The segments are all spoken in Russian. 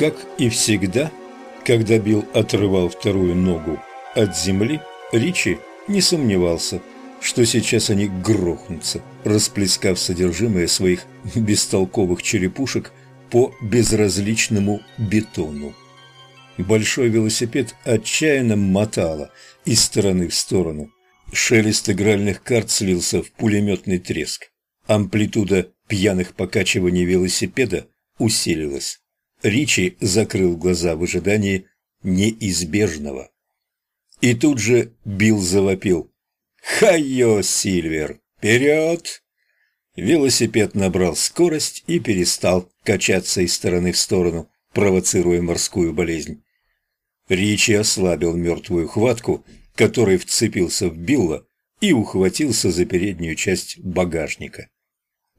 Как и всегда, когда Билл отрывал вторую ногу от земли, Ричи не сомневался, что сейчас они грохнутся, расплескав содержимое своих бестолковых черепушек по безразличному бетону. Большой велосипед отчаянно мотало из стороны в сторону. Шелест игральных карт слился в пулеметный треск. Амплитуда пьяных покачиваний велосипеда усилилась. Ричи закрыл глаза в ожидании неизбежного. И тут же Билл завопил. «Хайо, Сильвер! Вперед!» Велосипед набрал скорость и перестал качаться из стороны в сторону, провоцируя морскую болезнь. Ричи ослабил мертвую хватку, который вцепился в Билла и ухватился за переднюю часть багажника.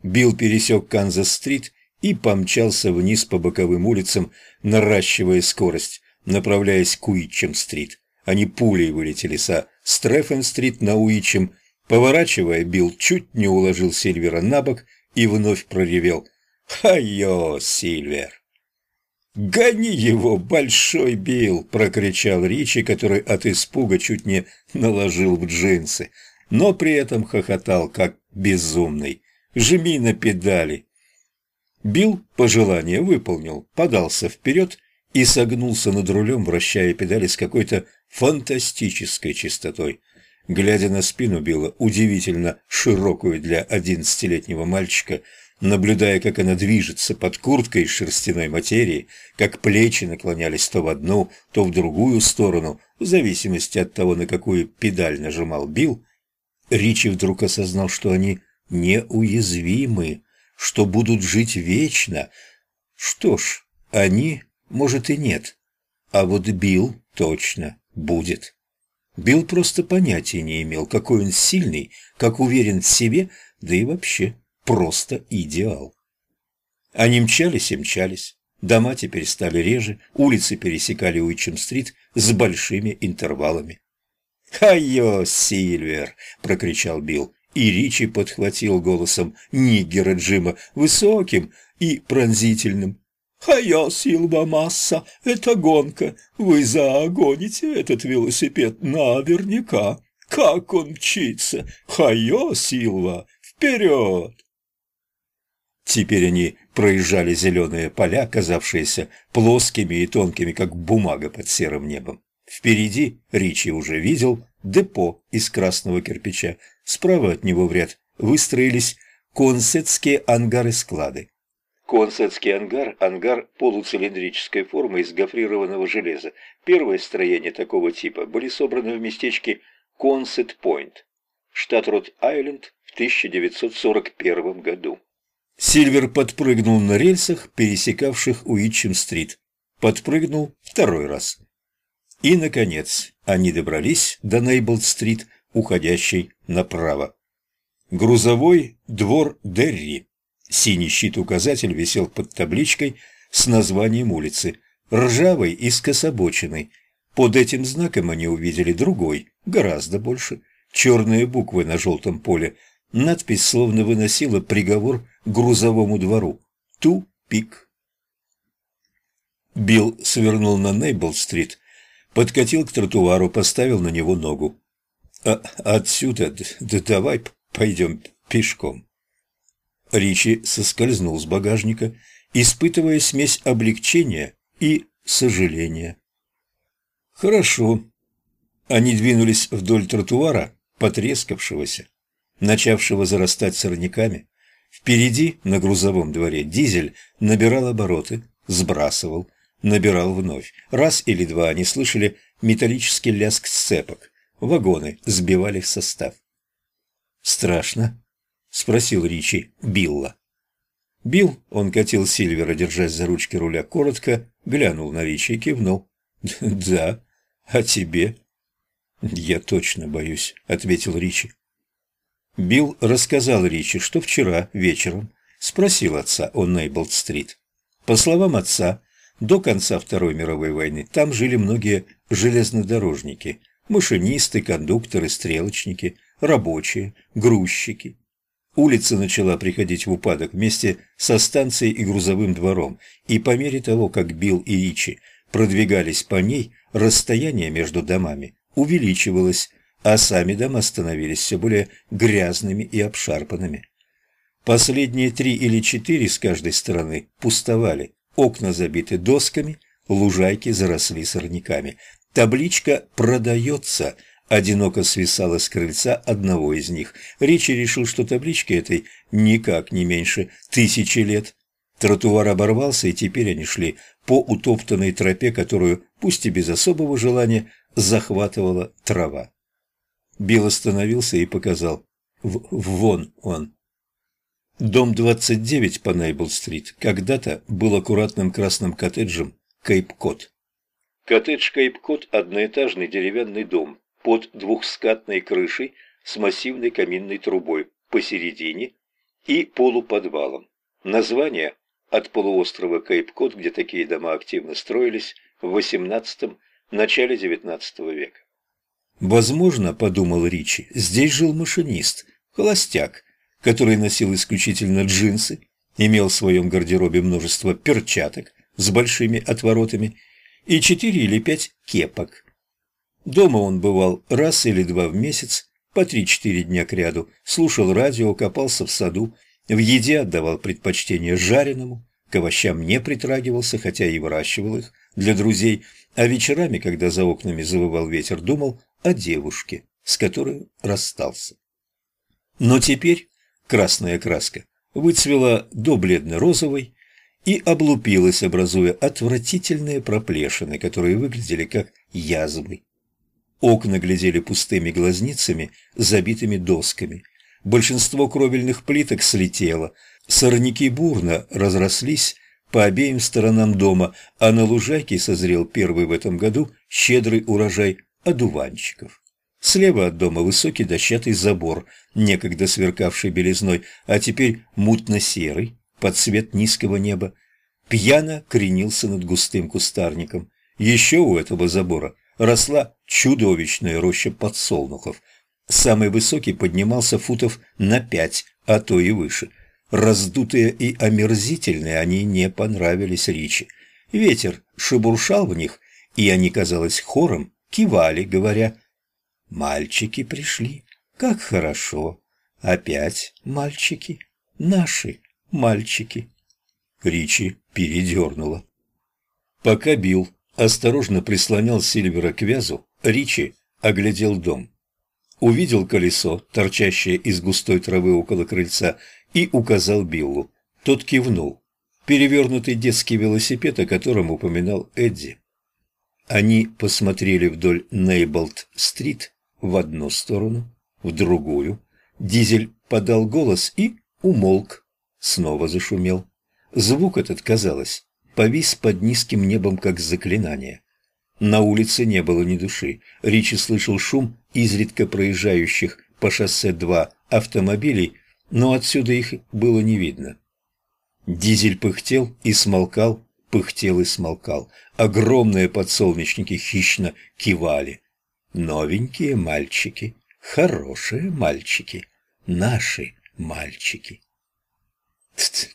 Билл пересек Канзас-стрит и помчался вниз по боковым улицам, наращивая скорость, направляясь к Уитчем-стрит. Они пулей вылетели со Стрефен-стрит на Уитчем. Поворачивая, Билл чуть не уложил Сильвера на бок и вновь проревел «Хайо, Сильвер!». «Гони его, большой Билл!» – прокричал Ричи, который от испуга чуть не наложил в джинсы, но при этом хохотал, как безумный. «Жми на педали!» Билл пожелание выполнил, подался вперед и согнулся над рулем, вращая педали с какой-то фантастической чистотой. Глядя на спину Билла, удивительно широкую для одиннадцатилетнего мальчика, наблюдая, как она движется под курткой из шерстяной материи, как плечи наклонялись то в одну, то в другую сторону, в зависимости от того, на какую педаль нажимал Билл, Ричи вдруг осознал, что они неуязвимы что будут жить вечно. Что ж, они, может, и нет. А вот Билл точно будет. Билл просто понятия не имел, какой он сильный, как уверен в себе, да и вообще просто идеал. Они мчались и мчались. Дома теперь стали реже, улицы пересекали Уитчем-стрит с большими интервалами. «Хайо, Сильвер!» – прокричал Билл. И Ричи подхватил голосом нигера Джима, высоким и пронзительным. «Хайо, Силва Масса, это гонка. Вы загоните этот велосипед наверняка. Как он мчится! Хайо, Силва, вперед!» Теперь они проезжали зеленые поля, казавшиеся плоскими и тонкими, как бумага под серым небом. Впереди Ричи уже видел депо из красного кирпича Справа от него в ряд выстроились консетские ангары-склады. Консетский ангар – ангар полуцилиндрической формы из гофрированного железа. Первые строения такого типа были собраны в местечке Консет-Пойнт, штат Рот-Айленд в 1941 году. Сильвер подпрыгнул на рельсах, пересекавших Уитчем-стрит. Подпрыгнул второй раз. И, наконец, они добрались до Нейблд-стрит – уходящей направо. Грузовой двор Дерри. Синий щит-указатель висел под табличкой с названием улицы, ржавой и скособоченной. Под этим знаком они увидели другой, гораздо больше, черные буквы на желтом поле. Надпись словно выносила приговор грузовому двору. Тупик. Билл свернул на Нейбл-стрит, подкатил к тротуару, поставил на него ногу. А отсюда, да давай пойдем пешком. Ричи соскользнул с багажника, испытывая смесь облегчения и сожаления. Хорошо. Они двинулись вдоль тротуара, потрескавшегося, начавшего зарастать сорняками. Впереди, на грузовом дворе, дизель набирал обороты, сбрасывал, набирал вновь. Раз или два они слышали металлический лязг сцепок. Вагоны сбивали в состав. «Страшно?» – спросил Ричи Билла. Билл, он катил Сильвера, держась за ручки руля коротко, глянул на Ричи и кивнул. «Да, а тебе?» «Я точно боюсь», — ответил Ричи. Билл рассказал Ричи, что вчера вечером спросил отца о Нейблд-стрит. По словам отца, до конца Второй мировой войны там жили многие железнодорожники, машинисты, кондукторы, стрелочники, рабочие, грузчики. Улица начала приходить в упадок вместе со станцией и грузовым двором, и по мере того, как Билл и Ричи продвигались по ней, расстояние между домами увеличивалось, а сами дома становились все более грязными и обшарпанными. Последние три или четыре с каждой стороны пустовали, окна забиты досками, лужайки заросли сорняками. Табличка «Продается» одиноко свисала с крыльца одного из них. Ричи решил, что табличке этой никак не меньше тысячи лет. Тротуар оборвался, и теперь они шли по утоптанной тропе, которую, пусть и без особого желания, захватывала трава. Билл остановился и показал. В «Вон он». Дом 29 по Нейбл-стрит когда-то был аккуратным красным коттеджем Кейп-Кот. Коттедж Кейп-Кот – одноэтажный деревянный дом под двухскатной крышей с массивной каминной трубой посередине и полуподвалом. Название от полуострова Кейп-Кот, где такие дома активно строились в XVIII – начале XIX века. Возможно, подумал Ричи, здесь жил машинист, холостяк, который носил исключительно джинсы, имел в своем гардеробе множество перчаток с большими отворотами и четыре или пять кепок. Дома он бывал раз или два в месяц, по три-четыре дня кряду, слушал радио, копался в саду, в еде отдавал предпочтение жареному, к овощам не притрагивался, хотя и выращивал их для друзей, а вечерами, когда за окнами завывал ветер, думал о девушке, с которой расстался. Но теперь красная краска выцвела до бледно-розовой и облупилась, образуя отвратительные проплешины, которые выглядели как язвы. Окна глядели пустыми глазницами, забитыми досками. Большинство кровельных плиток слетело, сорняки бурно разрослись по обеим сторонам дома, а на лужайке созрел первый в этом году щедрый урожай одуванчиков. Слева от дома высокий дощатый забор, некогда сверкавший белизной, а теперь мутно-серый, под цвет низкого неба, пьяно кренился над густым кустарником. Еще у этого забора росла чудовищная роща подсолнухов. Самый высокий поднимался футов на пять, а то и выше. Раздутые и омерзительные они не понравились Ричи. Ветер шебуршал в них, и они, казалось, хором кивали, говоря «Мальчики пришли, как хорошо! Опять мальчики, наши мальчики!» Ричи передернула. Пока Билл осторожно прислонял Сильвера к вязу, Ричи оглядел дом. Увидел колесо, торчащее из густой травы около крыльца, и указал Биллу. Тот кивнул. Перевернутый детский велосипед, о котором упоминал Эдди. Они посмотрели вдоль Нейболт-стрит в одну сторону, в другую. Дизель подал голос и умолк, снова зашумел. Звук этот, казалось, повис под низким небом, как заклинание. На улице не было ни души. Ричи слышал шум изредка проезжающих по шоссе 2 автомобилей, но отсюда их было не видно. Дизель пыхтел и смолкал, пыхтел и смолкал. Огромные подсолнечники хищно кивали. Новенькие мальчики, хорошие мальчики, наши мальчики.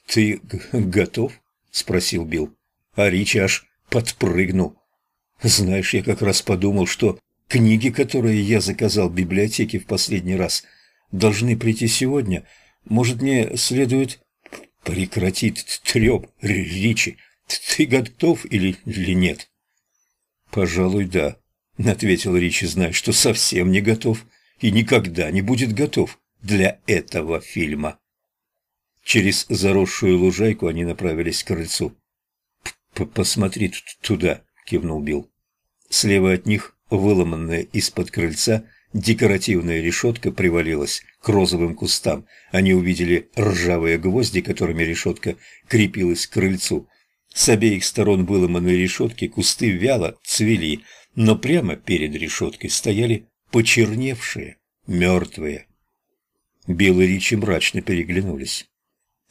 «Ты готов?» — спросил Билл. А Ричи аж подпрыгнул. «Знаешь, я как раз подумал, что книги, которые я заказал в библиотеке в последний раз, должны прийти сегодня. Может, мне следует прекратить треп, Ричи? Ты готов или, или нет?» «Пожалуй, да», — ответил Ричи, зная, что совсем не готов и никогда не будет готов для этого фильма. Через заросшую лужайку они направились к крыльцу. «Посмотри туда», — кивнул Билл. Слева от них, выломанная из-под крыльца, декоративная решетка привалилась к розовым кустам. Они увидели ржавые гвозди, которыми решетка крепилась к крыльцу. С обеих сторон выломанной решетки кусты вяло цвели, но прямо перед решеткой стояли почерневшие, мертвые. Билл и Ричи мрачно переглянулись.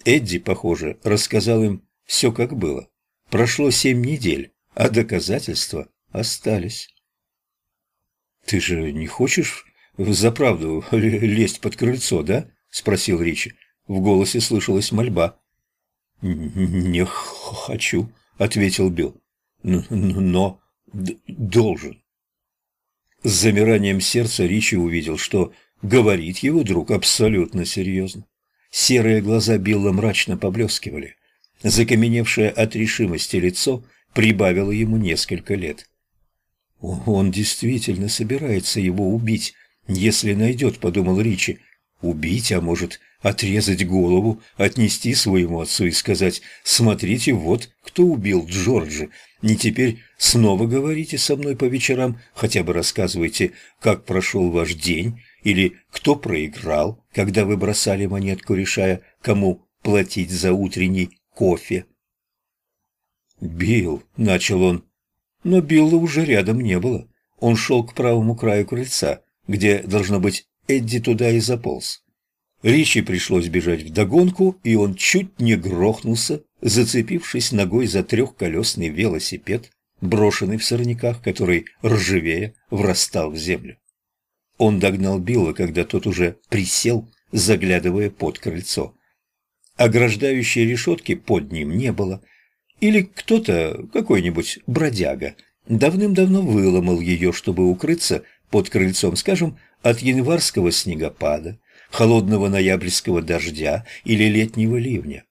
Эдди, похоже, рассказал им все как было. Прошло семь недель, а доказательства остались. «Ты же не хочешь за правду лезть под крыльцо, да?» – спросил Ричи. В голосе слышалась мольба. «Не хочу», — ответил Билл. «Но должен». С замиранием сердца Ричи увидел, что говорит его друг абсолютно серьезно. Серые глаза Билла мрачно поблескивали. Закаменевшее от решимости лицо прибавило ему несколько лет. «Он действительно собирается его убить, если найдет», — подумал Ричи. «Убить, а может, отрезать голову, отнести своему отцу и сказать, «Смотрите, вот кто убил Джорджи. Не теперь снова говорите со мной по вечерам, хотя бы рассказывайте, как прошел ваш день, или кто проиграл, когда вы бросали монетку, решая, кому платить за утренний кофе». «Билл», — начал он, но Билла уже рядом не было. Он шел к правому краю крыльца, где, должно быть, Эдди туда и заполз. Ричи пришлось бежать вдогонку, и он чуть не грохнулся, зацепившись ногой за трехколесный велосипед, брошенный в сорняках, который, ржавея, врастал в землю. Он догнал Билла, когда тот уже присел, заглядывая под крыльцо. Ограждающей решетки под ним не было. Или кто-то, какой-нибудь бродяга, давным-давно выломал ее, чтобы укрыться под крыльцом, скажем, от январского снегопада, холодного ноябрьского дождя или летнего ливня.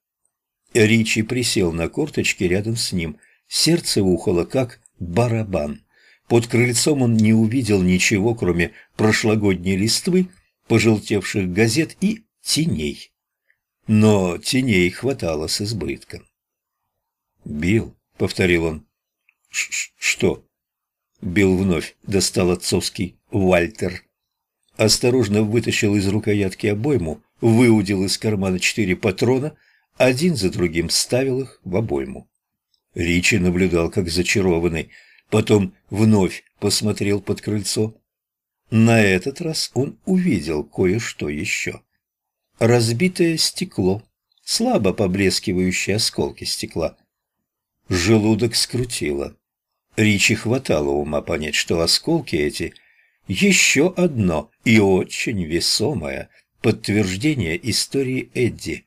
Ричи присел на корточки рядом с ним. Сердце ухало, как барабан. Под крыльцом он не увидел ничего, кроме прошлогодней листвы, пожелтевших газет и теней. Но теней хватало с избытком. «Билл», — повторил он. «Что?» Билл вновь достал отцовский «Вальтер» осторожно вытащил из рукоятки обойму, выудил из кармана четыре патрона, один за другим ставил их в обойму. Ричи наблюдал, как зачарованный, потом вновь посмотрел под крыльцо. На этот раз он увидел кое-что еще. Разбитое стекло, слабо поблескивающие осколки стекла. Желудок скрутило. Ричи хватало ума понять, что осколки эти еще одно и очень весомое подтверждение истории Эдди.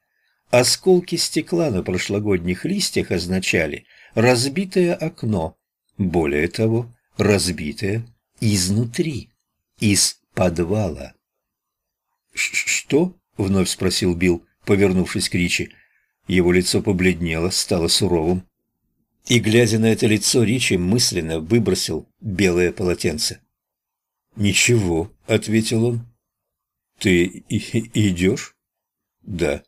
Осколки стекла на прошлогодних листьях означали разбитое окно, более того, разбитое изнутри, из подвала. «Что?» — вновь спросил Билл, повернувшись к Ричи. Его лицо побледнело, стало суровым. И, глядя на это лицо, Ричи мысленно выбросил белое полотенце. «Ничего», — ответил он. «Ты идешь?» «Да».